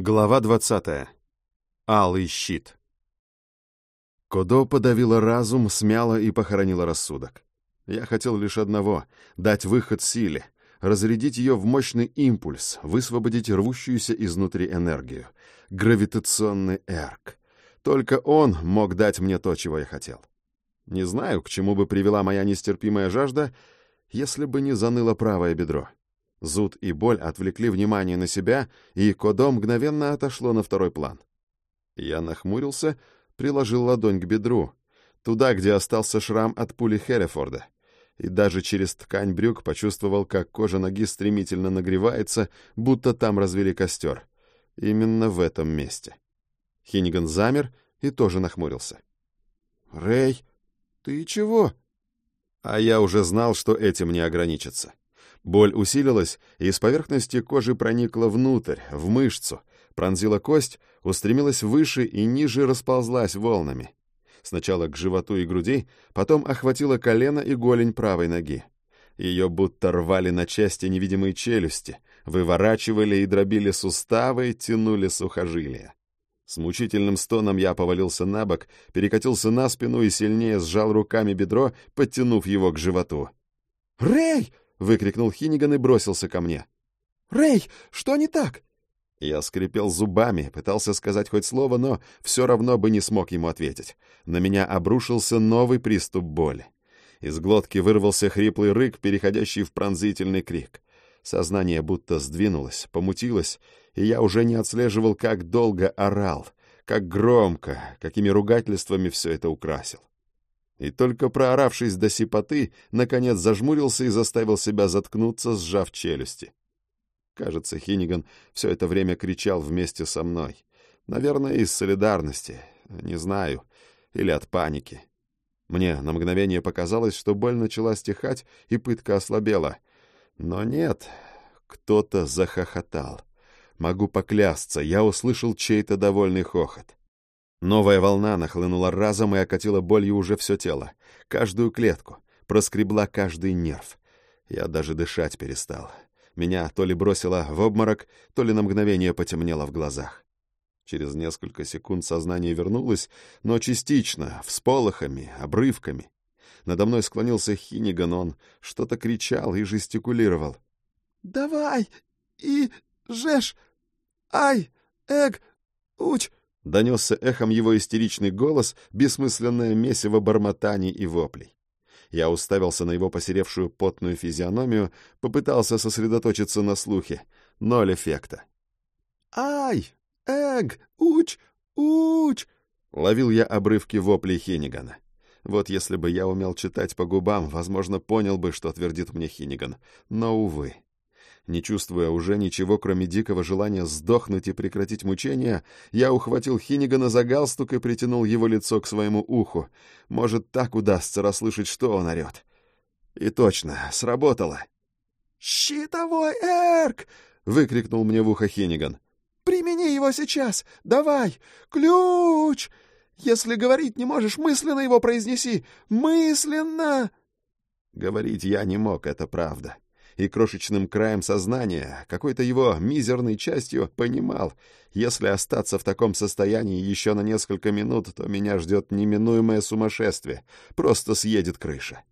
Глава 20. Алый щит. Кодо подавила разум, смяла и похоронила рассудок. Я хотел лишь одного — дать выход силе, разрядить ее в мощный импульс, высвободить рвущуюся изнутри энергию. Гравитационный эрк. Только он мог дать мне то, чего я хотел. Не знаю, к чему бы привела моя нестерпимая жажда, если бы не заныло правое бедро. Зуд и боль отвлекли внимание на себя, и Кодо мгновенно отошло на второй план. Я нахмурился, приложил ладонь к бедру, туда, где остался шрам от пули Херефорда, и даже через ткань брюк почувствовал, как кожа ноги стремительно нагревается, будто там развели костер. Именно в этом месте. Хиниган замер и тоже нахмурился. «Рэй, ты чего?» А я уже знал, что этим не ограничится. Боль усилилась, и из поверхности кожи проникла внутрь, в мышцу, пронзила кость, устремилась выше и ниже расползлась волнами. Сначала к животу и груди, потом охватила колено и голень правой ноги. Ее будто рвали на части невидимые челюсти, выворачивали и дробили суставы, тянули сухожилия. С мучительным стоном я повалился на бок, перекатился на спину и сильнее сжал руками бедро, подтянув его к животу. «Рэй!» — выкрикнул Хиниган и бросился ко мне. «Рэй, что не так?» Я скрипел зубами, пытался сказать хоть слово, но все равно бы не смог ему ответить. На меня обрушился новый приступ боли. Из глотки вырвался хриплый рык, переходящий в пронзительный крик. Сознание будто сдвинулось, помутилось, и я уже не отслеживал, как долго орал, как громко, какими ругательствами все это украсил и только прооравшись до сипоты, наконец зажмурился и заставил себя заткнуться, сжав челюсти. Кажется, Хиниган все это время кричал вместе со мной. Наверное, из солидарности, не знаю, или от паники. Мне на мгновение показалось, что боль начала стихать и пытка ослабела. Но нет, кто-то захохотал. Могу поклясться, я услышал чей-то довольный хохот. Новая волна нахлынула разом и окатила болью уже все тело, каждую клетку, проскребла каждый нерв. Я даже дышать перестал. Меня то ли бросило в обморок, то ли на мгновение потемнело в глазах. Через несколько секунд сознание вернулось, но частично, всполохами, обрывками. Надо мной склонился Хиниган, он что-то кричал и жестикулировал. «Давай! И... Жеш! Ай! Эг! Уч! Донесся эхом его истеричный голос, бессмысленное месиво бормотаний и воплей. Я уставился на его посеревшую потную физиономию, попытался сосредоточиться на слухе. Ноль эффекта. «Ай! Эг! Уч! Уч!» Ловил я обрывки воплей Хинигана. Вот если бы я умел читать по губам, возможно, понял бы, что твердит мне Хиниган. Но, увы. Не чувствуя уже ничего, кроме дикого желания сдохнуть и прекратить мучения, я ухватил Хинигана за галстук и притянул его лицо к своему уху. Может, так удастся расслышать, что он орет. И точно, сработало. «Щитовой эрк!» — выкрикнул мне в ухо Хиниган. «Примени его сейчас! Давай! Ключ! Если говорить не можешь, мысленно его произнеси! Мысленно!» Говорить я не мог, это правда и крошечным краем сознания, какой-то его мизерной частью, понимал, если остаться в таком состоянии еще на несколько минут, то меня ждет неминуемое сумасшествие, просто съедет крыша.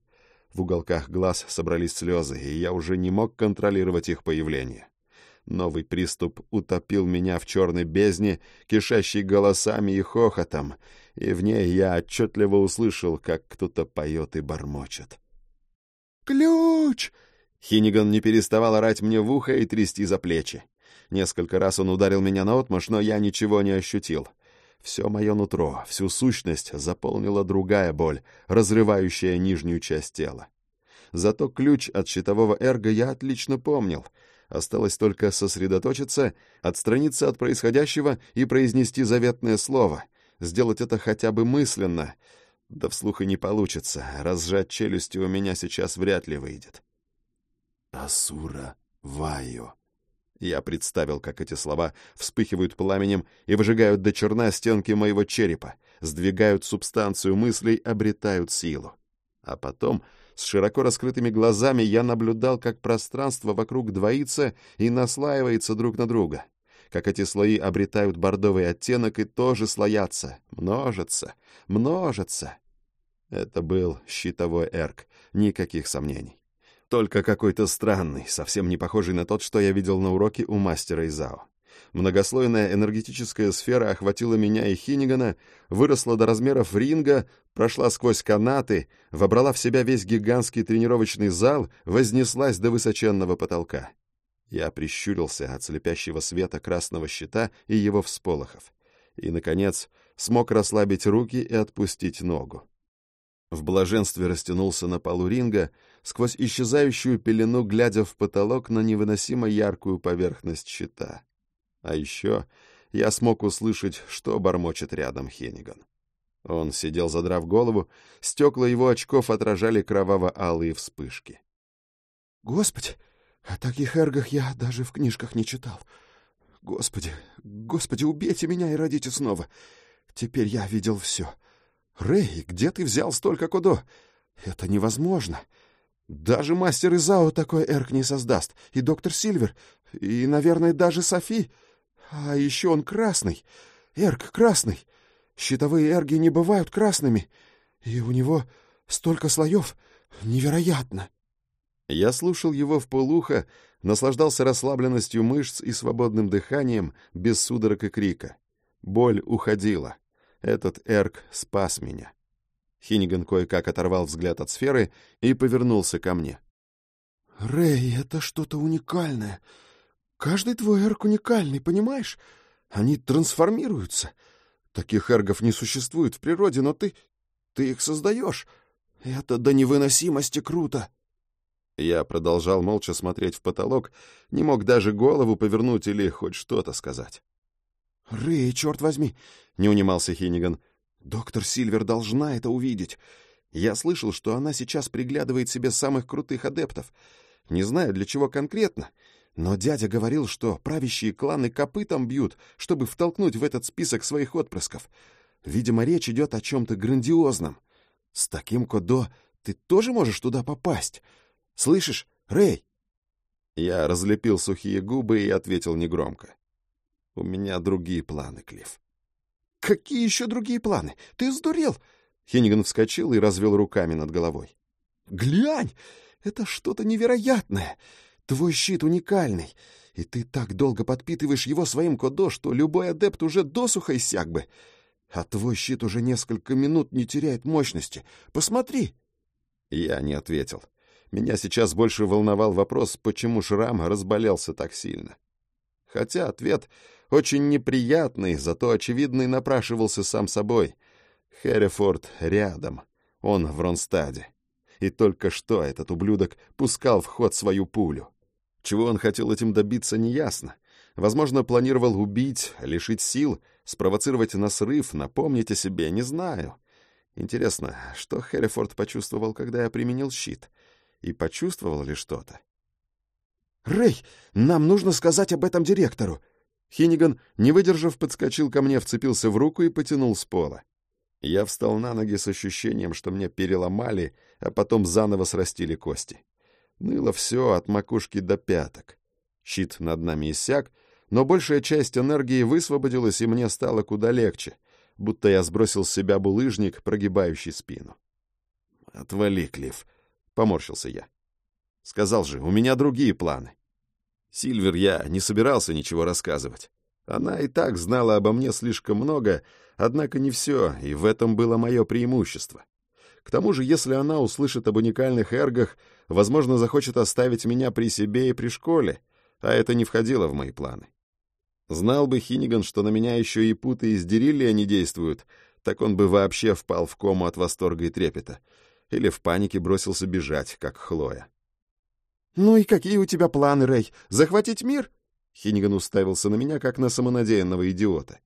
В уголках глаз собрались слезы, и я уже не мог контролировать их появление. Новый приступ утопил меня в черной бездне, кишащей голосами и хохотом, и в ней я отчетливо услышал, как кто-то поет и бормочет. «Ключ! Хиниган не переставал орать мне в ухо и трясти за плечи. Несколько раз он ударил меня наотмашь, но я ничего не ощутил. Все мое нутро, всю сущность заполнила другая боль, разрывающая нижнюю часть тела. Зато ключ от щитового эрга я отлично помнил. Осталось только сосредоточиться, отстраниться от происходящего и произнести заветное слово. Сделать это хотя бы мысленно. Да вслух и не получится. Разжать челюсти у меня сейчас вряд ли выйдет. Асура Вайо. Я представил, как эти слова вспыхивают пламенем и выжигают до черна стенки моего черепа, сдвигают субстанцию мыслей, обретают силу. А потом, с широко раскрытыми глазами, я наблюдал, как пространство вокруг двоится и наслаивается друг на друга. как эти слои обретают бордовый оттенок и тоже слоятся, множатся, множатся. Это был щитовой эрк, никаких сомнений. Только какой-то странный, совсем не похожий на тот, что я видел на уроке у мастера Изао. Многослойная энергетическая сфера охватила меня и Хинигана, выросла до размеров ринга, прошла сквозь канаты, вобрала в себя весь гигантский тренировочный зал, вознеслась до высоченного потолка. Я прищурился от слепящего света красного щита и его всполохов. И, наконец, смог расслабить руки и отпустить ногу. В блаженстве растянулся на полу ринга, сквозь исчезающую пелену, глядя в потолок на невыносимо яркую поверхность щита. А еще я смог услышать, что бормочет рядом Хениган. Он сидел, задрав голову, стекла его очков отражали кроваво-алые вспышки. «Господи, о таких эргах я даже в книжках не читал. Господи, господи, убейте меня и родите снова. Теперь я видел все. Рэй, где ты взял столько кудо? Это невозможно. Даже мастер Изао такой эрк не создаст, и доктор Сильвер, и, наверное, даже Софи. А еще он красный. Эрг красный. Щитовые эрги не бывают красными. И у него столько слоев. Невероятно. Я слушал его в полухо, наслаждался расслабленностью мышц и свободным дыханием, без судорог и крика. Боль уходила. Этот эрг спас меня. Хиниган кое-как оторвал взгляд от сферы и повернулся ко мне. «Рэй, это что-то уникальное. Каждый твой эрг уникальный, понимаешь? Они трансформируются. Таких эргов не существует в природе, но ты... ты их создаешь. Это до невыносимости круто. Я продолжал молча смотреть в потолок, не мог даже голову повернуть или хоть что-то сказать. «Рэй, черт возьми!» — не унимался Хиниган. «Доктор Сильвер должна это увидеть. Я слышал, что она сейчас приглядывает себе самых крутых адептов. Не знаю, для чего конкретно, но дядя говорил, что правящие кланы копытом бьют, чтобы втолкнуть в этот список своих отпрысков. Видимо, речь идет о чем-то грандиозном. С таким кодо ты тоже можешь туда попасть. Слышишь, Рэй?» Я разлепил сухие губы и ответил негромко. «У меня другие планы, Клифф». «Какие еще другие планы? Ты сдурел?» Хинниган вскочил и развел руками над головой. «Глянь! Это что-то невероятное! Твой щит уникальный, и ты так долго подпитываешь его своим кодо, что любой адепт уже досуха иссяк бы. А твой щит уже несколько минут не теряет мощности. Посмотри!» Я не ответил. Меня сейчас больше волновал вопрос, почему шрам разболелся так сильно. Хотя ответ очень неприятный, зато очевидный напрашивался сам собой. Херрифорд рядом, он в Ронстаде. И только что этот ублюдок пускал в ход свою пулю. Чего он хотел этим добиться, неясно. Возможно, планировал убить, лишить сил, спровоцировать на срыв, напомнить о себе, не знаю. Интересно, что Херрифорд почувствовал, когда я применил щит? И почувствовал ли что-то? «Рэй, нам нужно сказать об этом директору!» Хиниган, не выдержав, подскочил ко мне, вцепился в руку и потянул с пола. Я встал на ноги с ощущением, что мне переломали, а потом заново срастили кости. Ныло все от макушки до пяток. Щит над нами иссяк, но большая часть энергии высвободилась, и мне стало куда легче, будто я сбросил с себя булыжник, прогибающий спину. «Отвали, Клифф», — поморщился я. «Сказал же, у меня другие планы». Сильвер я не собирался ничего рассказывать. Она и так знала обо мне слишком много, однако не все, и в этом было мое преимущество. К тому же, если она услышит об уникальных эргах, возможно, захочет оставить меня при себе и при школе, а это не входило в мои планы. Знал бы Хиниган, что на меня еще и путы из Дериллия не действуют, так он бы вообще впал в кому от восторга и трепета. Или в панике бросился бежать, как Хлоя. «Ну и какие у тебя планы, Рэй? Захватить мир?» Хиниган уставился на меня, как на самонадеянного идиота.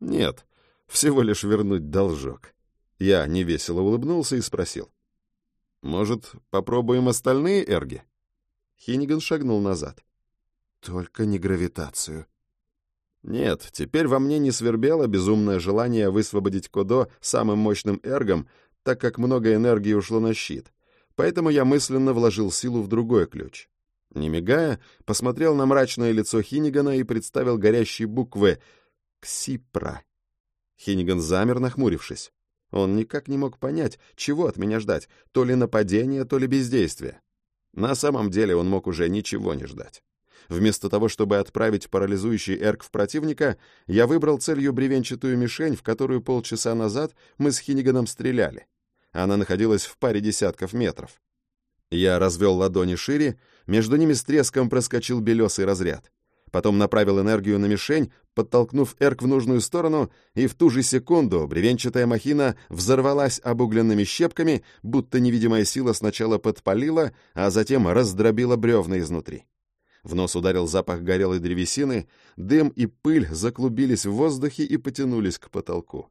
«Нет, всего лишь вернуть должок». Я невесело улыбнулся и спросил. «Может, попробуем остальные эрги?» Хиниган шагнул назад. «Только не гравитацию». Нет, теперь во мне не свербело безумное желание высвободить Кодо самым мощным эргом, так как много энергии ушло на щит. Поэтому я мысленно вложил силу в другой ключ. Не мигая, посмотрел на мрачное лицо Хинигана и представил горящие буквы «Ксипра». Хиниган замер, нахмурившись. Он никак не мог понять, чего от меня ждать, то ли нападения, то ли бездействия. На самом деле он мог уже ничего не ждать. Вместо того, чтобы отправить парализующий эрк в противника, я выбрал целью бревенчатую мишень, в которую полчаса назад мы с Хиниганом стреляли. Она находилась в паре десятков метров. Я развел ладони шире, между ними с треском проскочил белесый разряд. Потом направил энергию на мишень, подтолкнув эрк в нужную сторону, и в ту же секунду бревенчатая махина взорвалась обугленными щепками, будто невидимая сила сначала подпалила, а затем раздробила бревна изнутри. В нос ударил запах горелой древесины, дым и пыль заклубились в воздухе и потянулись к потолку.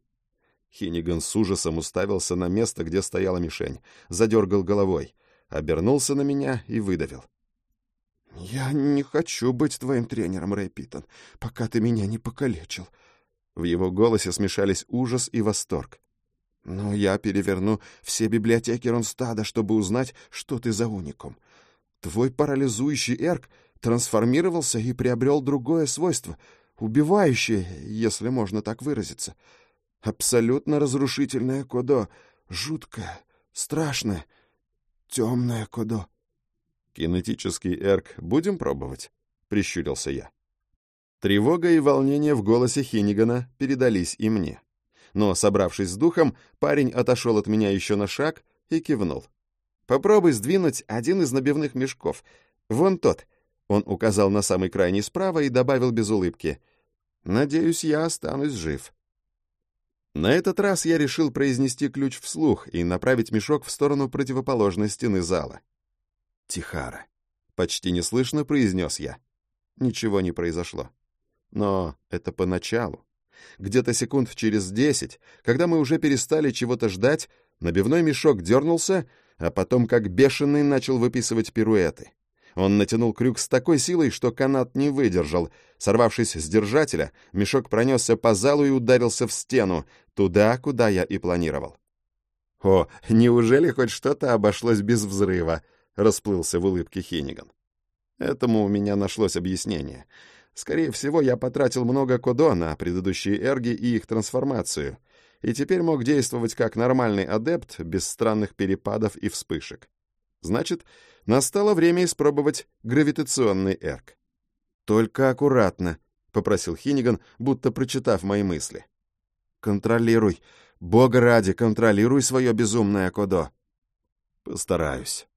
Хиниган с ужасом уставился на место, где стояла мишень, задергал головой, обернулся на меня и выдавил. «Я не хочу быть твоим тренером, Рэй Питон, пока ты меня не покалечил». В его голосе смешались ужас и восторг. «Но я переверну все библиотеки Ронстада, чтобы узнать, что ты за уникум. Твой парализующий эрк трансформировался и приобрел другое свойство, убивающее, если можно так выразиться. Абсолютно разрушительное кодо, жуткое, страшное, темное кодо. «Кинетический эрк будем пробовать?» — прищурился я. Тревога и волнение в голосе Хинигана передались и мне. Но, собравшись с духом, парень отошел от меня еще на шаг и кивнул. «Попробуй сдвинуть один из набивных мешков. Вон тот, он указал на самый крайний справа и добавил без улыбки. «Надеюсь, я останусь жив». На этот раз я решил произнести ключ вслух и направить мешок в сторону противоположной стены зала. «Тихара», — почти неслышно произнес я. Ничего не произошло. Но это поначалу. Где-то секунд через десять, когда мы уже перестали чего-то ждать, набивной мешок дернулся, а потом как бешеный начал выписывать пируэты. Он натянул крюк с такой силой, что канат не выдержал. Сорвавшись с держателя, мешок пронесся по залу и ударился в стену, туда, куда я и планировал. «О, неужели хоть что-то обошлось без взрыва?» — расплылся в улыбке Хенниган. Этому у меня нашлось объяснение. Скорее всего, я потратил много кодо на предыдущие эрги и их трансформацию, и теперь мог действовать как нормальный адепт без странных перепадов и вспышек. Значит, настало время испробовать гравитационный эрк. «Только аккуратно», — попросил Хиниган, будто прочитав мои мысли. «Контролируй. Бога ради, контролируй свое безумное кодо». «Постараюсь».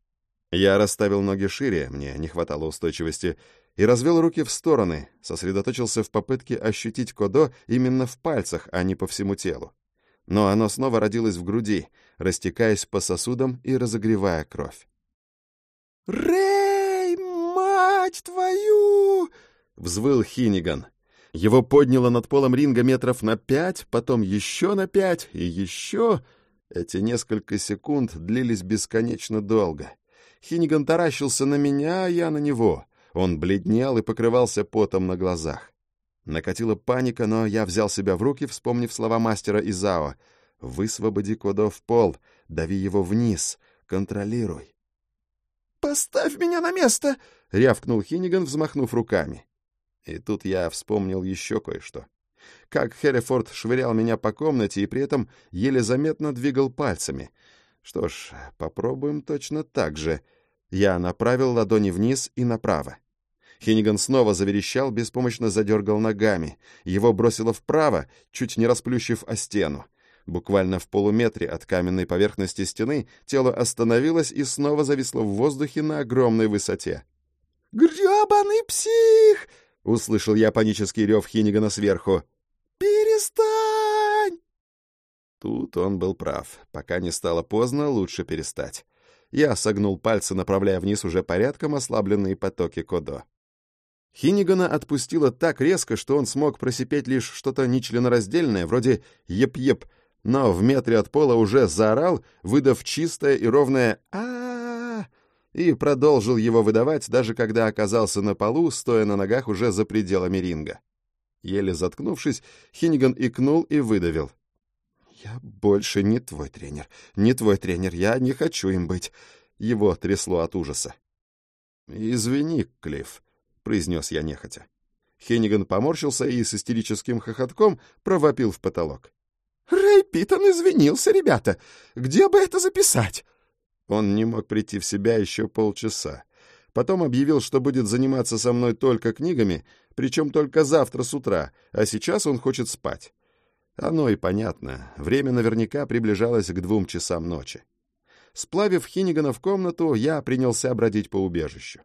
Я расставил ноги шире, мне не хватало устойчивости, и развел руки в стороны, сосредоточился в попытке ощутить кодо именно в пальцах, а не по всему телу. Но оно снова родилось в груди, растекаясь по сосудам и разогревая кровь. «Рэй, мать твою!» — взвыл Хиниган. Его подняло над полом ринга метров на пять, потом еще на пять и еще... Эти несколько секунд длились бесконечно долго. Хиниган таращился на меня, а я на него. Он бледнел и покрывался потом на глазах. Накатила паника, но я взял себя в руки, вспомнив слова мастера Изао. «Высвободи Кодо в пол, дави его вниз, контролируй». «Поставь меня на место!» — рявкнул Хиниган, взмахнув руками. И тут я вспомнил еще кое-что. Как Херрифорд швырял меня по комнате и при этом еле заметно двигал пальцами. Что ж, попробуем точно так же. Я направил ладони вниз и направо. Хиниган снова заверещал, беспомощно задергал ногами. Его бросило вправо, чуть не расплющив о стену. Буквально в полуметре от каменной поверхности стены тело остановилось и снова зависло в воздухе на огромной высоте. «Грёбаный псих!» — услышал я панический рев Хинигана сверху. «Перестань!» Тут он был прав. Пока не стало поздно, лучше перестать. Я согнул пальцы, направляя вниз уже порядком ослабленные потоки Кодо. Хинигана отпустило так резко, что он смог просипеть лишь что-то нечленораздельное, вроде «еп-еп», но в метре от пола уже заорал, выдав чистое и ровное а, и продолжил его выдавать, даже когда оказался на полу, стоя на ногах уже за пределами ринга. Еле заткнувшись, Хиниган икнул и выдавил. «Я больше не твой тренер. Не твой тренер. Я не хочу им быть». Его трясло от ужаса. «Извини, Клифф», — произнес я нехотя. Хенниган поморщился и с истерическим хохотком провопил в потолок. «Рэй Питон извинился, ребята! Где бы это записать?» Он не мог прийти в себя еще полчаса. Потом объявил, что будет заниматься со мной только книгами, причем только завтра с утра, а сейчас он хочет спать. Оно и понятно. Время наверняка приближалось к двум часам ночи. Сплавив Хиннигана в комнату, я принялся бродить по убежищу.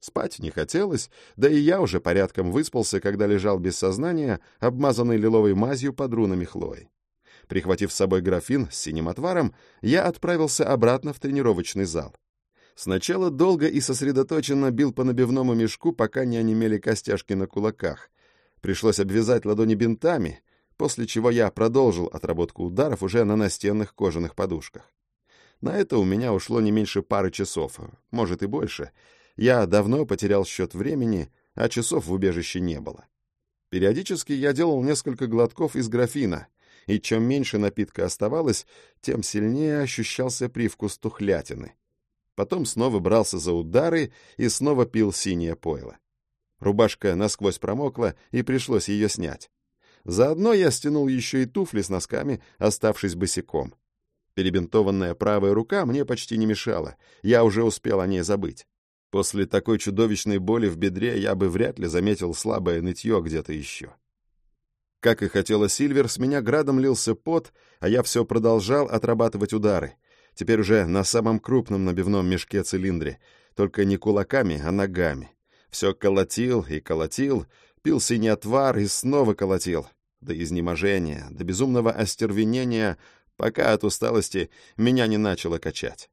Спать не хотелось, да и я уже порядком выспался, когда лежал без сознания, обмазанный лиловой мазью под рунами Хлои. Прихватив с собой графин с синим отваром, я отправился обратно в тренировочный зал. Сначала долго и сосредоточенно бил по набивному мешку, пока не онемели костяшки на кулаках. Пришлось обвязать ладони бинтами, после чего я продолжил отработку ударов уже на настенных кожаных подушках. На это у меня ушло не меньше пары часов, может и больше — я давно потерял счет времени, а часов в убежище не было. Периодически я делал несколько глотков из графина, и чем меньше напитка оставалось, тем сильнее ощущался привкус тухлятины. Потом снова брался за удары и снова пил синее пойло. Рубашка насквозь промокла, и пришлось ее снять. Заодно я стянул еще и туфли с носками, оставшись босиком. Перебинтованная правая рука мне почти не мешала, я уже успел о ней забыть. После такой чудовищной боли в бедре я бы вряд ли заметил слабое нытье где-то еще. Как и хотела Сильвер, с меня градом лился пот, а я все продолжал отрабатывать удары. Теперь уже на самом крупном набивном мешке-цилиндре, только не кулаками, а ногами. Все колотил и колотил, пил синий отвар и снова колотил. До изнеможения, до безумного остервенения, пока от усталости меня не начало качать.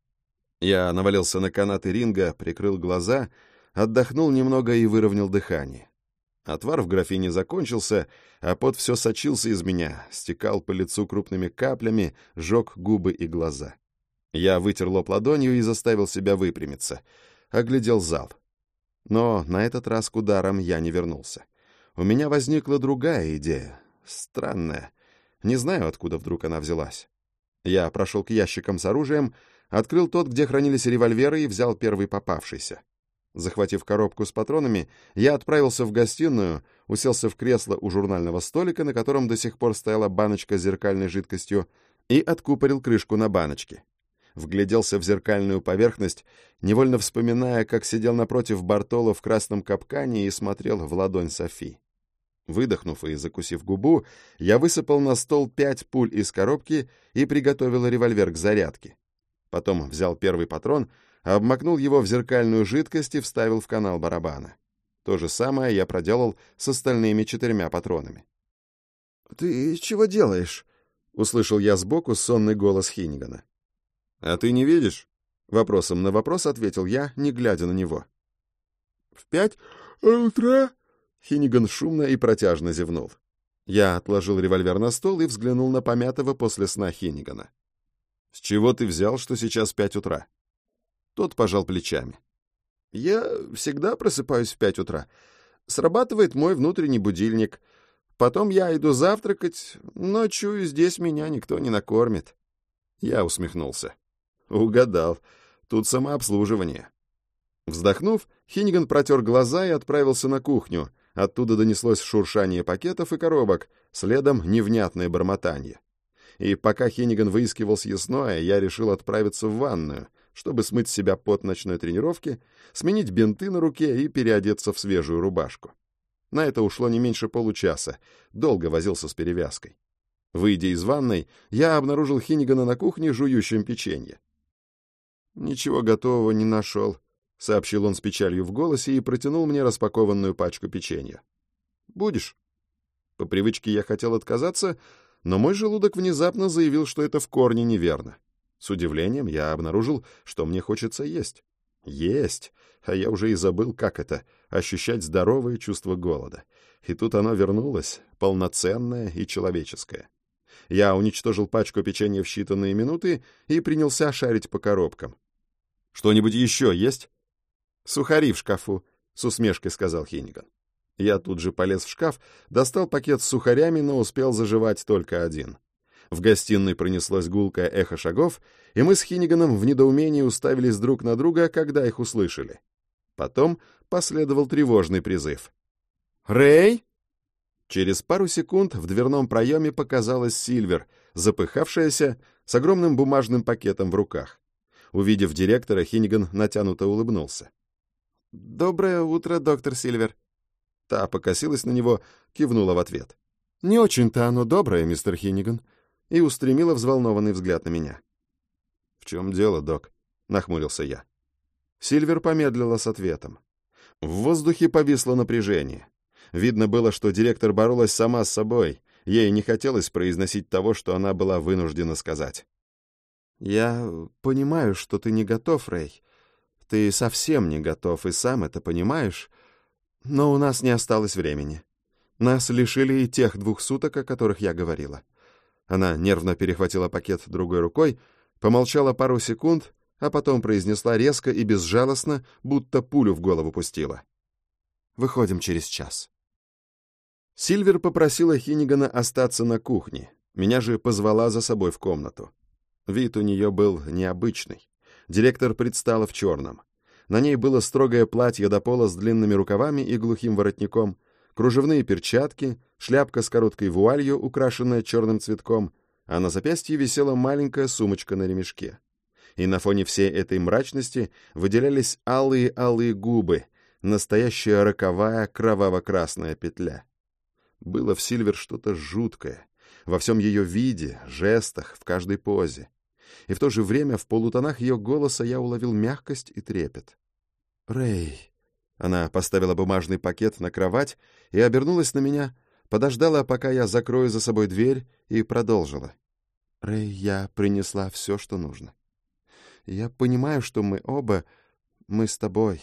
Я навалился на канаты ринга, прикрыл глаза, отдохнул немного и выровнял дыхание. Отвар в графине закончился, а пот все сочился из меня, стекал по лицу крупными каплями, жег губы и глаза. Я вытер лоб ладонью и заставил себя выпрямиться. Оглядел зал. Но на этот раз к ударам я не вернулся. У меня возникла другая идея. Странная. Не знаю, откуда вдруг она взялась. Я прошел к ящикам с оружием, Открыл тот, где хранились револьверы, и взял первый попавшийся. Захватив коробку с патронами, я отправился в гостиную, уселся в кресло у журнального столика, на котором до сих пор стояла баночка с зеркальной жидкостью, и откупорил крышку на баночке. Вгляделся в зеркальную поверхность, невольно вспоминая, как сидел напротив Бартола в красном капкане и смотрел в ладонь Софи. Выдохнув и закусив губу, я высыпал на стол пять пуль из коробки и приготовил револьвер к зарядке. Потом взял первый патрон, обмакнул его в зеркальную жидкость и вставил в канал барабана. То же самое я проделал с остальными четырьмя патронами. «Ты чего делаешь?» — услышал я сбоку сонный голос Хиннигана. «А ты не видишь?» — вопросом на вопрос ответил я, не глядя на него. «В пять утра?» — Хинниган шумно и протяжно зевнул. Я отложил револьвер на стол и взглянул на помятого после сна Хиннигана. «С чего ты взял, что сейчас пять утра?» Тот пожал плечами. «Я всегда просыпаюсь в пять утра. Срабатывает мой внутренний будильник. Потом я иду завтракать, но, чую, здесь меня никто не накормит». Я усмехнулся. «Угадал. Тут самообслуживание». Вздохнув, Хинниган протер глаза и отправился на кухню. Оттуда донеслось шуршание пакетов и коробок, следом невнятное бормотание и пока Хенниган выискивал съестное, я решил отправиться в ванную, чтобы смыть с себя пот ночной тренировки, сменить бинты на руке и переодеться в свежую рубашку. На это ушло не меньше получаса, долго возился с перевязкой. Выйдя из ванной, я обнаружил Хиннигана на кухне, жующим печенье. «Ничего готового не нашел», — сообщил он с печалью в голосе и протянул мне распакованную пачку печенья. «Будешь?» По привычке я хотел отказаться, но мой желудок внезапно заявил, что это в корне неверно. С удивлением я обнаружил, что мне хочется есть. Есть! А я уже и забыл, как это — ощущать здоровое чувство голода. И тут оно вернулось, полноценное и человеческое. Я уничтожил пачку печенья в считанные минуты и принялся шарить по коробкам. «Что-нибудь еще есть?» «Сухари в шкафу», — с усмешкой сказал Хинниган. Я тут же полез в шкаф, достал пакет с сухарями, но успел заживать только один. В гостиной пронеслось гулкое эхо шагов, и мы с Хинниганом в недоумении уставились друг на друга, когда их услышали. Потом последовал тревожный призыв. «Рэй!» Через пару секунд в дверном проеме показалась Сильвер, запыхавшаяся, с огромным бумажным пакетом в руках. Увидев директора, Хиниган натянуто улыбнулся. «Доброе утро, доктор Сильвер». Та покосилась на него, кивнула в ответ. «Не очень-то оно доброе, мистер Хиниган», и устремила взволнованный взгляд на меня. «В чем дело, док?» — нахмурился я. Сильвер помедлила с ответом. В воздухе повисло напряжение. Видно было, что директор боролась сама с собой. Ей не хотелось произносить того, что она была вынуждена сказать. «Я понимаю, что ты не готов, Рэй. Ты совсем не готов и сам это понимаешь. Но у нас не осталось времени. Нас лишили и тех двух суток, о которых я говорила». Она нервно перехватила пакет другой рукой, помолчала пару секунд, а потом произнесла резко и безжалостно, будто пулю в голову пустила. «Выходим через час». Сильвер попросила Хинигана остаться на кухне, меня же позвала за собой в комнату. Вид у нее был необычный. Директор предстала в черном. На ней было строгое платье до пола с длинными рукавами и глухим воротником, кружевные перчатки, шляпка с короткой вуалью, украшенная черным цветком, а на запястье висела маленькая сумочка на ремешке. И на фоне всей этой мрачности выделялись алые-алые губы, настоящая роковая кроваво-красная петля. Было в Сильвер что-то жуткое, во всем ее виде, жестах, в каждой позе. И в то же время в полутонах ее голоса я уловил мягкость и трепет. «Рэй!» Она поставила бумажный пакет на кровать и обернулась на меня, подождала, пока я закрою за собой дверь, и продолжила. «Рэй, я принесла все, что нужно. Я понимаю, что мы оба, мы с тобой,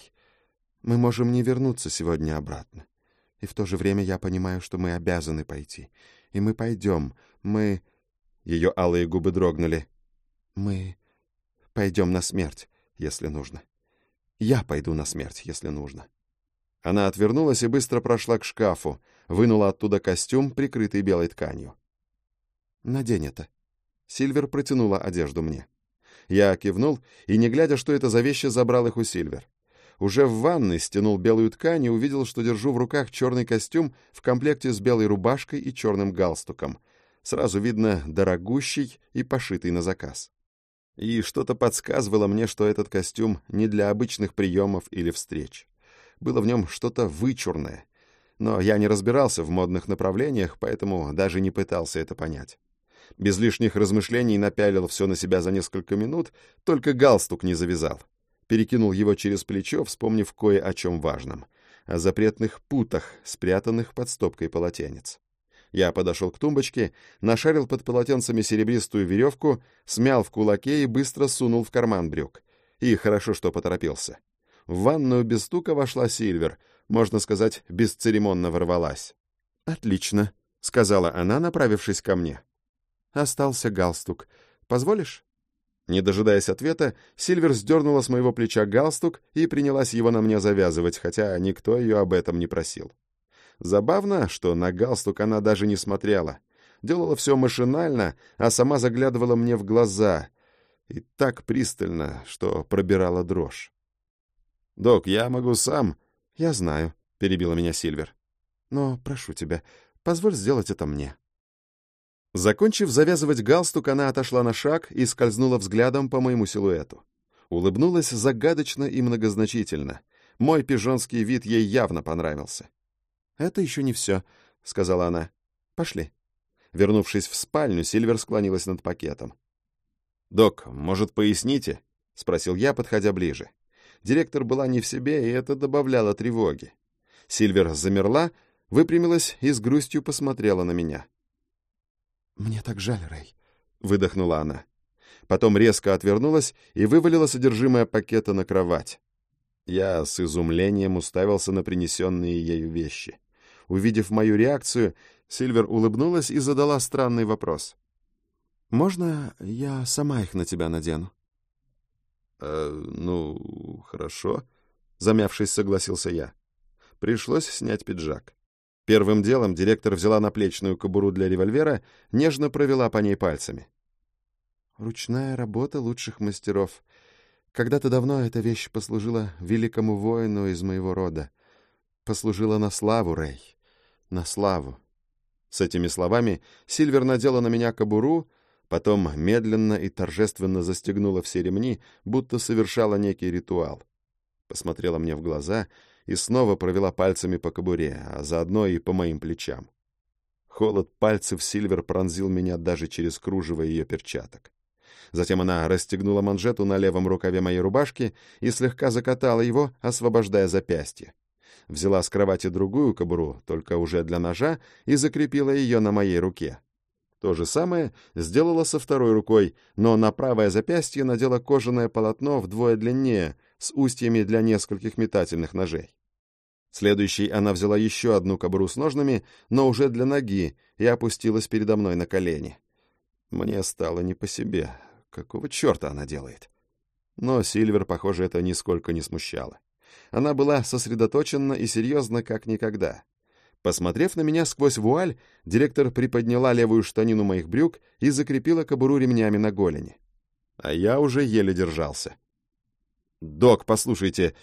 мы можем не вернуться сегодня обратно. И в то же время я понимаю, что мы обязаны пойти. И мы пойдем. Мы...» Ее алые губы дрогнули. «Мы пойдем на смерть, если нужно. Я пойду на смерть, если нужно». Она отвернулась и быстро прошла к шкафу, вынула оттуда костюм, прикрытый белой тканью. «Надень это». Сильвер протянула одежду мне. Я кивнул и, не глядя, что это за вещи, забрал их у Сильвер. Уже в ванной стянул белую ткань и увидел, что держу в руках черный костюм в комплекте с белой рубашкой и черным галстуком. Сразу видно, дорогущий и пошитый на заказ. И что-то подсказывало мне, что этот костюм не для обычных приемов или встреч. Было в нем что-то вычурное. Но я не разбирался в модных направлениях, поэтому даже не пытался это понять. Без лишних размышлений напялил все на себя за несколько минут, только галстук не завязал перекинул его через плечо, вспомнив кое о чем важном — о запретных путах, спрятанных под стопкой полотенец. Я подошел к тумбочке, нашарил под полотенцами серебристую веревку, смял в кулаке и быстро сунул в карман брюк. И хорошо, что поторопился. В ванную без стука вошла Сильвер, можно сказать, бесцеремонно ворвалась. «Отлично», — сказала она, направившись ко мне. «Остался галстук. Позволишь?» Не дожидаясь ответа, Сильвер сдернула с моего плеча галстук и принялась его на мне завязывать, хотя никто ее об этом не просил. Забавно, что на галстук она даже не смотрела. Делала все машинально, а сама заглядывала мне в глаза. И так пристально, что пробирала дрожь. «Док, я могу сам...» «Я знаю», — перебила меня Сильвер. «Но прошу тебя, позволь сделать это мне». Закончив завязывать галстук, она отошла на шаг и скользнула взглядом по моему силуэту. Улыбнулась загадочно и многозначительно. Мой пижонский вид ей явно понравился. «Это еще не все», — сказала она. «Пошли». Вернувшись в спальню, Сильвер склонилась над пакетом. «Док, может, поясните?» — спросил я, подходя ближе. Директор была не в себе, и это добавляло тревоги. Сильвер замерла, выпрямилась и с грустью посмотрела на меня. «Мне так жаль, Рэй», — выдохнула она. Потом резко отвернулась и вывалила содержимое пакета на кровать. Я с изумлением уставился на принесенные ею вещи. Увидев мою реакцию, Сильвер улыбнулась и задала странный вопрос. «Можно я сама их на тебя надену?» «Э, «Ну, хорошо», — замявшись, согласился я. Пришлось снять пиджак. Первым делом директор взяла наплечную кобуру для револьвера, нежно провела по ней пальцами. «Ручная работа лучших мастеров. Когда-то давно эта вещь послужила великому воину из моего рода. Послужила на славу, Рэй. На славу. С этими словами Сильвер надела на меня кобуру, потом медленно и торжественно застегнула все ремни, будто совершала некий ритуал. Посмотрела мне в глаза и снова провела пальцами по кобуре, а заодно и по моим плечам. Холод пальцев Сильвер пронзил меня даже через кружево ее перчаток. Затем она расстегнула манжету на левом рукаве моей рубашки и слегка закатала его, освобождая запястье. Взяла с кровати другую кобуру, только уже для ножа, и закрепила ее на моей руке. То же самое сделала со второй рукой, но на правое запястье надела кожаное полотно вдвое длиннее, с устьями для нескольких метательных ножей. Следующей она взяла еще одну кобуру с ножнами, но уже для ноги, и опустилась передо мной на колени. Мне стало не по себе. Какого черта она делает? Но Сильвер, похоже, это нисколько не смущало. Она была сосредоточена и серьезна, как никогда. Посмотрев на меня сквозь вуаль, директор приподняла левую штанину моих брюк и закрепила кобуру ремнями на голени. А я уже еле держался. «Док, послушайте...»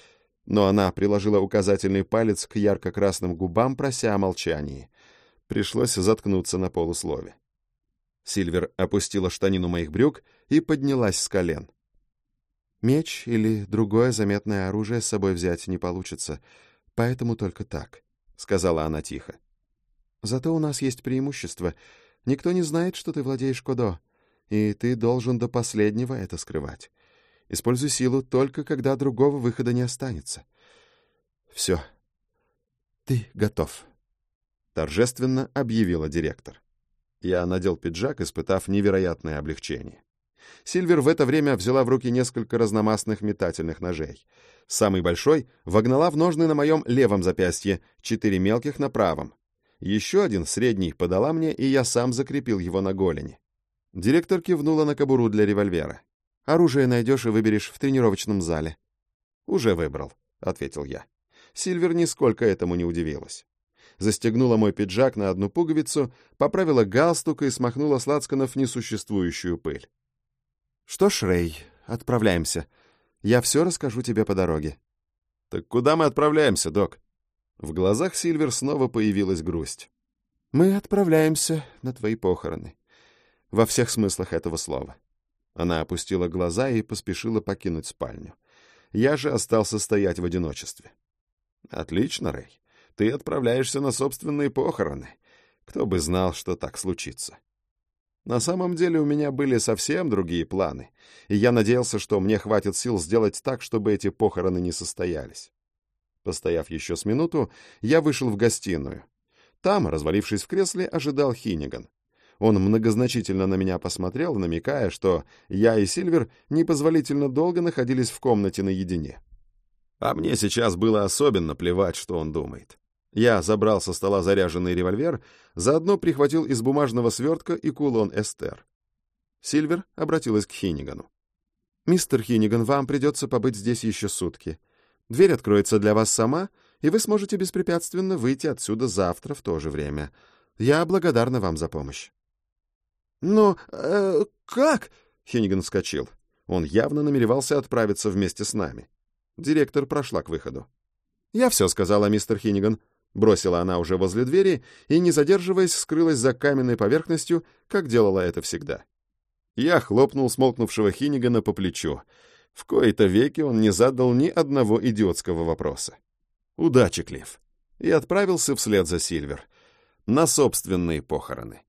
Но она приложила указательный палец к ярко-красным губам, прося о молчании. Пришлось заткнуться на полуслове. Сильвер опустила штанину моих брюк и поднялась с колен. «Меч или другое заметное оружие с собой взять не получится, поэтому только так», — сказала она тихо. «Зато у нас есть преимущество. Никто не знает, что ты владеешь Кодо, и ты должен до последнего это скрывать. Используй силу только когда другого выхода не останется. Все. Ты готов», — торжественно объявила директор. Я надел пиджак, испытав невероятное облегчение. Сильвер в это время взяла в руки несколько разномастных метательных ножей. Самый большой вогнала в ножны на моем левом запястье, четыре мелких на правом. Еще один, средний, подала мне, и я сам закрепил его на голени. Директор кивнула на кобуру для револьвера. «Оружие найдешь и выберешь в тренировочном зале». «Уже выбрал», — ответил я. Сильвер нисколько этому не удивилась застегнула мой пиджак на одну пуговицу, поправила галстук и смахнула с лацканов несуществующую пыль. «Что ж, Рэй, отправляемся. Я все расскажу тебе по дороге». «Так куда мы отправляемся, док?» В глазах Сильвер снова появилась грусть. «Мы отправляемся на твои похороны. Во всех смыслах этого слова». Она опустила глаза и поспешила покинуть спальню. Я же остался стоять в одиночестве. «Отлично, Рэй ты отправляешься на собственные похороны. Кто бы знал, что так случится. На самом деле у меня были совсем другие планы, и я надеялся, что мне хватит сил сделать так, чтобы эти похороны не состоялись. Постояв еще с минуту, я вышел в гостиную. Там, развалившись в кресле, ожидал Хиниган. Он многозначительно на меня посмотрел, намекая, что я и Сильвер непозволительно долго находились в комнате наедине. А мне сейчас было особенно плевать, что он думает. Я забрал со стола заряженный револьвер, заодно прихватил из бумажного свертка и кулон Эстер. Сильвер обратилась к Хиннигану. «Мистер Хинниган, вам придется побыть здесь еще сутки. Дверь откроется для вас сама, и вы сможете беспрепятственно выйти отсюда завтра в то же время. Я благодарна вам за помощь». «Но э, как?» — Хинниган вскочил. Он явно намеревался отправиться вместе с нами. Директор прошла к выходу. «Я все сказала, мистер Хинниган. Бросила она уже возле двери и, не задерживаясь, скрылась за каменной поверхностью, как делала это всегда. Я хлопнул смолкнувшего Хинигана по плечу. В кои-то веки он не задал ни одного идиотского вопроса. «Удачи, Клифф!» И отправился вслед за Сильвер на собственные похороны.